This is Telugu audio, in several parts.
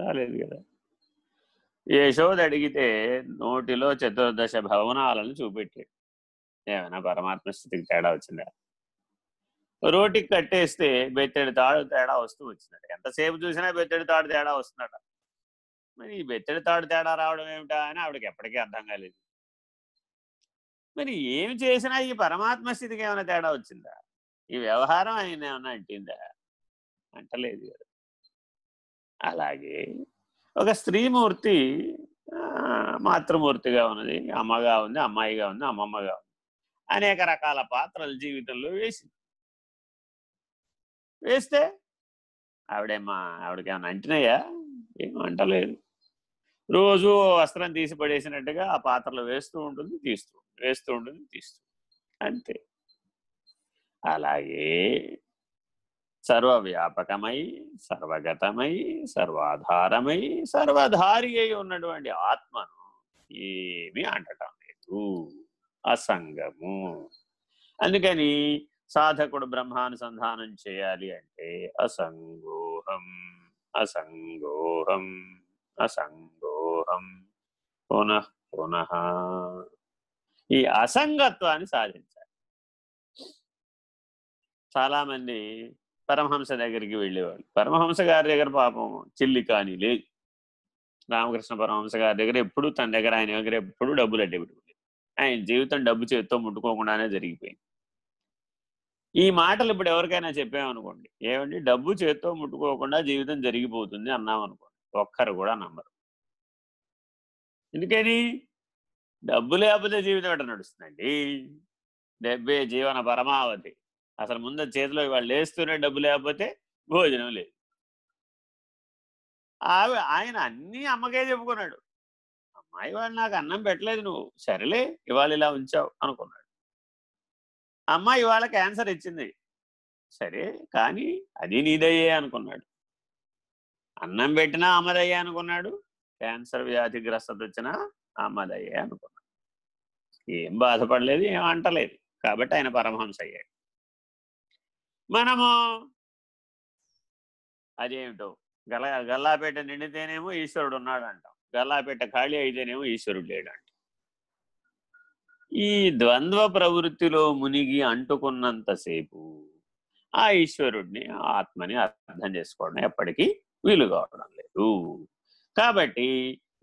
రాలేదు కదా. యశోద అడిగితే నోటిలో చతుర్దశ భవనాలను చూపెట్టాడు. ఏమైనా పరమాత్మ స్థితికి తేడా వచ్చిందా? రోటికి కట్టేస్తే బెత్తడి తాడు తేడా వస్తూ వచ్చిందట. ఎంతసేపు చూసినా బెత్తడి తాడు తేడా వస్తుందట. మరి ఈ బెత్తడి తాడు తేడా రావడం ఏమిటా అని ఆవిడకి ఎప్పటికీ అర్థం కాలేదు. మరి ఏమి చేసినా ఈ పరమాత్మ స్థితికి ఏమైనా తేడా వచ్చిందా? ఈ వ్యవహారం ఆయన ఏమైనా అంటిందా? అంటలేదు కదా. అలాగే. ఒక స్త్రీమూర్తి మాతృమూర్తిగా ఉన్నది. అమ్మగా ఉంది అమ్మాయిగా ఉంది అమ్మమ్మగా ఉంది. అనేక రకాల పాత్రలు జీవితంలో వేసింది. వేస్తే ఆవిడేమ్మా ఆవిడకి ఏమైనా అంటినాయా? ఏం అంటలేదు. రోజు వస్త్రం తీసి పడేసినట్టుగా ఆ పాత్రలు వేస్తూ ఉంటుంది తీస్తూ వేస్తూ ఉంటుంది తీస్తూ అంతే. అలాగే సర్వవ్యాపకమై సర్వగతమై సర్వాధారమై సర్వధారి అయి ఉన్నటువంటి ఆత్మను ఏమీ అంటటం లేదు. అసంగము. అందుకని సాధకుడు బ్రహ్మానుసంధానం చేయాలి అంటే అసంగోహం అసంగోహం అసంగోహం. పునః పునః. ఈ అసంగత్వాన్ని సాధించాలి. చాలామంది పరమహంస దగ్గరికి వెళ్ళేవాళ్ళు. పరమహంస గారి దగ్గర పాపం చిల్లి కానీ లేదు. రామకృష్ణ పరమహంస గారి దగ్గర ఎప్పుడు తన దగ్గర ఆయన దగ్గర ఎప్పుడు డబ్బులు అడ్డే ఆయన జీవితం డబ్బు చేతితో ముట్టుకోకుండానే జరిగిపోయింది. ఈ మాటలు ఇప్పుడు ఎవరికైనా చెప్పామనుకోండి ఏమండి? డబ్బు చేత్తో ముట్టుకోకుండా జీవితం జరిగిపోతుంది అన్నామనుకోండి ఒక్కరు కూడా నమ్మరు. ఎందుకని? డబ్బు లేకపోతే జీవితం ఎట నడుస్తుందండి? డబ్బే జీవన పరమావధి. అసలు ముందు చేతిలో వాళ్ళు లేస్తూనే డబ్బు లేకపోతే భోజనం లేదు. ఆవి ఆయన అన్నీ అమ్మకే చెప్పుకున్నాడు. అమ్మాయి వాళ్ళు నాకు అన్నం పెట్టలేదు నువ్వు. సరేలే ఇవాళ ఇలా ఉంచావు అనుకున్నాడు. అమ్మ ఇవాళ క్యాన్సర్ ఇచ్చింది. సరే కానీ అది నీదయ్యే అనుకున్నాడు. అన్నం పెట్టినా అమ్మదయ్యే అనుకున్నాడు. క్యాన్సర్ వ్యాధిగ్రస్తత వచ్చినా అమ్మదయ్యే అనుకున్నాడు. ఏం బాధపడలేదు ఏం అంటలేదు. కాబట్టి ఆయన పరమహంస అయ్యాడు మనము అదేమిటో? గల గల్లాపేట నిండితేనేమో ఈశ్వరుడు ఉన్నాడు అంటాం గల్లాపేట ఖాళీ అయితేనేమో ఈశ్వరుడు లేడు అంటాం ఈ ద్వంద్వ ప్రవృత్తిలో మునిగి అంటుకున్నంతసేపు ఆ ఈశ్వరుడిని ఆత్మని అర్థం చేసుకోవడం ఎప్పటికీ వీలు కావడం లేదు. కాబట్టి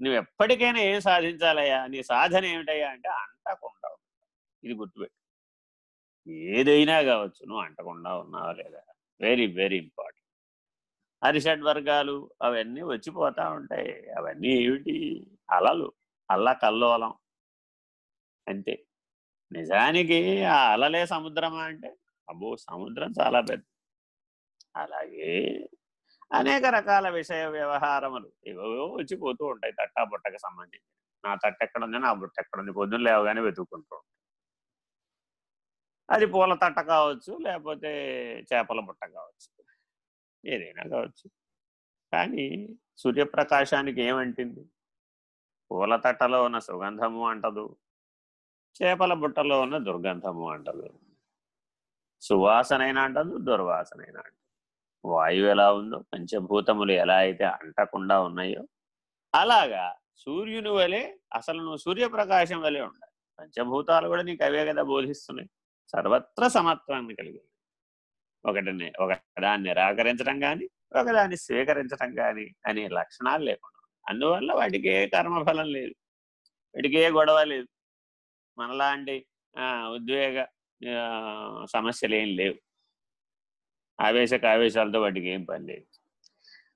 నువ్వు ఎప్పటికైనా ఏం సాధించాలయ్యా? నీ సాధన ఏమిటయ్యా? అంటే అంటకుండా ఇది గుర్తుపెట్టు ఏదైనా కావచ్చు నువ్వు అంటకుండా ఉన్నావా లేదా? వెరీ వెరీ ఇంపార్టెంట్ అరిషడ్ వర్గాలు అవన్నీ వచ్చిపోతూ ఉంటాయి. అవన్నీ ఏమిటి? అలలు. అల్ల కల్లోలం. అంతే. నిజానికి ఆ అలలే సముద్రమా అంటే? అబ్బో! సముద్రం చాలా పెద్ద. అలాగే అనేక రకాల విషయ వ్యవహారములు ఏవో వచ్చిపోతూ ఉంటాయి. తట్టా బుట్టకు సంబంధించి నా తట్ట ఎక్కడ ఉంది నా బుట్ట ఎక్కడ ఉంది పొద్దున్న లేవగానే వెతుక్కుంటూ ఉంటాయి. అది పూల తట్ట కావచ్చు లేకపోతే చేపల బుట్ట కావచ్చు ఏదైనా కావచ్చు. కానీ సూర్యప్రకాశానికి ఏమంటింది పూల తట్టలో ఉన్న సుగంధము అంటదు చేపల బుట్టలో ఉన్న దుర్గంధము అంటదు. సువాసనైనా అంటదు దుర్వాసనైనా అంటదు. వాయువు ఎలా ఉందో పంచభూతములు ఎలా అయితే అంటకుండా ఉన్నాయో అలాగా సూర్యుని వలె అసలు నువ్వు సూర్యప్రకాశం వలె ఉండాలి. పంచభూతాలు కూడా నీకు అవే కదా బోధిస్తున్నాయి. సర్వత్ర సమత్వాన్ని కలిగి ఒకటిని ఒకదాన్ని నిరాకరించడం కానీ ఒకదాన్ని స్వీకరించడం కానీ అనే లక్షణాలు లేకుండా అందువల్ల వాటికి ఏ కర్మఫలం లేదు. వాటికి ఏ గొడవ లేదు. మనలాంటి ఉద్వేగ సమస్యలు ఏం లేవు. ఆవేశక ఆవేశాలతో వాటికి ఏం పని లేదు.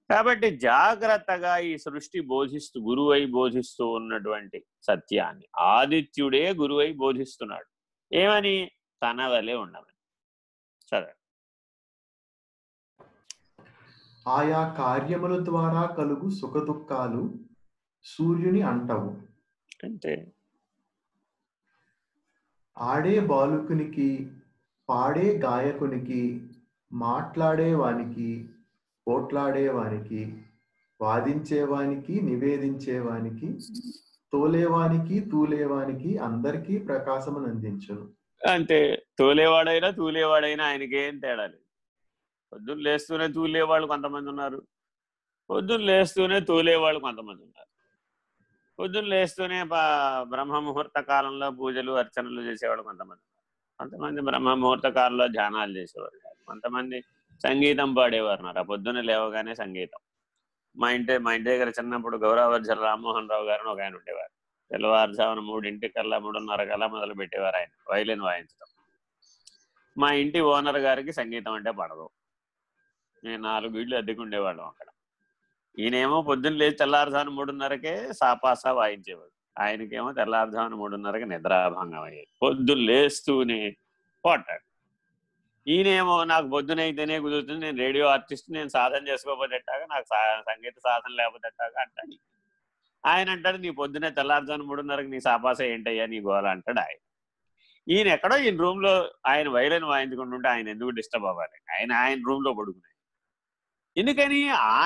కాబట్టి జాగ్రత్తగా ఈ సృష్టి బోధిస్తూ గురువై బోధిస్తూ ఉన్నటువంటి సత్యాన్ని ఆదిత్యుడే గురువై బోధిస్తున్నాడు. ఏమని? తన వలె ఉండమని చదవండి ఆయా కార్యముల ద్వారా కలుగు సుఖదుఖాలు సూర్యుని అంటవు. అంటే? ఆడే బాలుకునికి పాడే గాయకునికి మాట్లాడేవానికి పోట్లాడేవానికి వాదించేవానికి నివేదించేవానికి తోలేవానికి తూలేవానికి అందరికీ ప్రకాశమును అందించును అంటే తోలేవాడైనా తూలేవాడైనా ఆయనకేం తేడా లేదు. పొద్దున్న లేస్తూనే తూలేవాళ్ళు కొంతమంది ఉన్నారు. పొద్దున్న లేస్తూనే తూలేవాళ్ళు కొంతమంది ఉన్నారు. పొద్దున్న లేస్తూనే బ్రహ్మముహూర్త బ్రహ్మ ముహూర్త కాలంలో పూజలు అర్చనలు చేసేవాళ్ళు కొంతమంది కొంతమంది బ్రహ్మ ముహూర్త కాలంలో ధ్యానాలు చేసేవారు కొంతమంది సంగీతం పాడేవారు ఉన్నారు. ఆ పొద్దున్న లేవగానే సంగీతం. మా ఇంటి మా ఇంటి దగ్గర చిన్నప్పుడు గౌరవర్జన రామ్మోహన్ రావు గారు ఒక ఆయన ఉండేవారు. తెల్లవారుజామున మూడింటికల్లా మూడున్నర కల్లా మొదలు పెట్టేవారు ఆయన. వైలిన్ వాయించడం మా ఇంటి ఓనర్ గారికి సంగీతం అంటే పడదు. నేను నాలుగు ఇళ్ళు అద్దెకుండేవాళ్ళం అక్కడ. ఈయనేమో పొద్దున్న లేచి తెల్లారుజామున మూడున్నరకే సాపాసా వాయించేవాడు. ఆయనకేమో తెల్లారుజామున మూడున్నరకి నిద్రాభంగం అయ్యేది. పొద్దున్న లేస్తూనే పోటాడు ఈయనేమో నాకు పొద్దున అయితేనే కుదురుతుంది నేను రేడియో ఆర్టిస్ట్ నేను సాధన చేసుకోపోతే నాకు సా- సంగీత సాధన లేకపోతే ఎట్టాగా అంటాడు. ఆయన అంటాడు నీ పొద్దునే తెల్లారుజాను మూడున్నరకి నీ సాపాస ఏంటయ్యా నీ గోల అంటాడు ఆయన. ఈయన ఎక్కడో ఈయన రూమ్లో ఆయన వైలెన్ వాయించుకుంటుంటే ఆయన ఎందుకు డిస్టర్బ్ అవ్వాలి? ఆయన ఆయన రూమ్లో పడుకున్నాయి ఎందుకని?